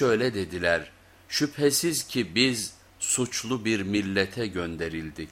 şöyle dediler, şüphesiz ki biz suçlu bir millete gönderildik.